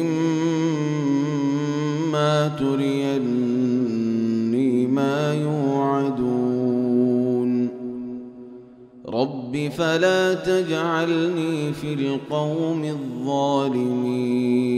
إما تريني ما يوعدون. رب فلا تجعلني في القوم الظالمين.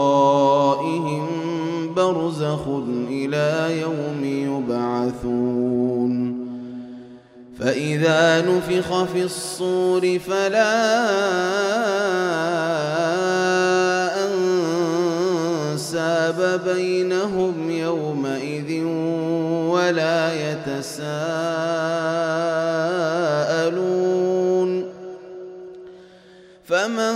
برزخ إلى يوم يبعثون فإذا نفخ في الصور فلا أنساب بينهم يومئذ ولا يتساءلون فمن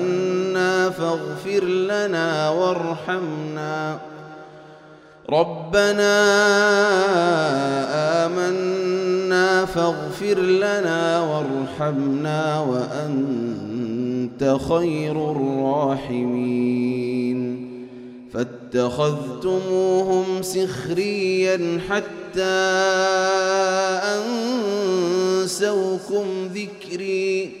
فاغفر لنا وارحمنا. ربنا آمنا فاغفر لنا وارحمنا وأنت خير الراحمين. فاتخذتموهم سخريا حتى أنسوكم ذكري.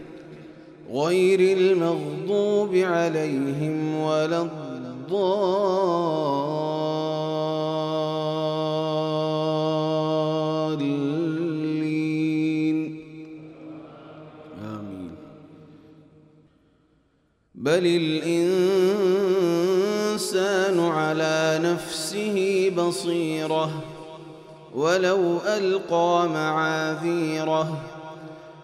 غير المغضوب عليهم ولا الضالين. آمين. بل الإنسان على نفسه بصيرة ولو ألقى معاذيره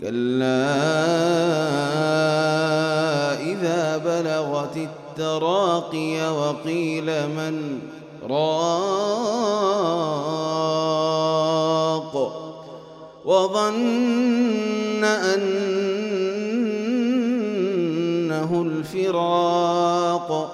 كلا إذا بلغت التراقي وقيل من راق وظن أنه الفراق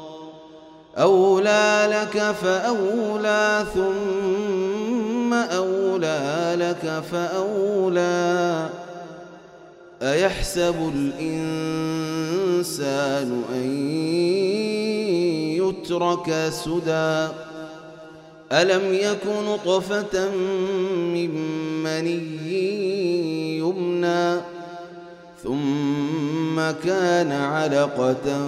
أولى لك فأولى ثم أولى لك فأولى. أيحسب الإنسان أن يترك سدى؟ ألم يك نطفة من مني يمنى؟ ثم كان علقة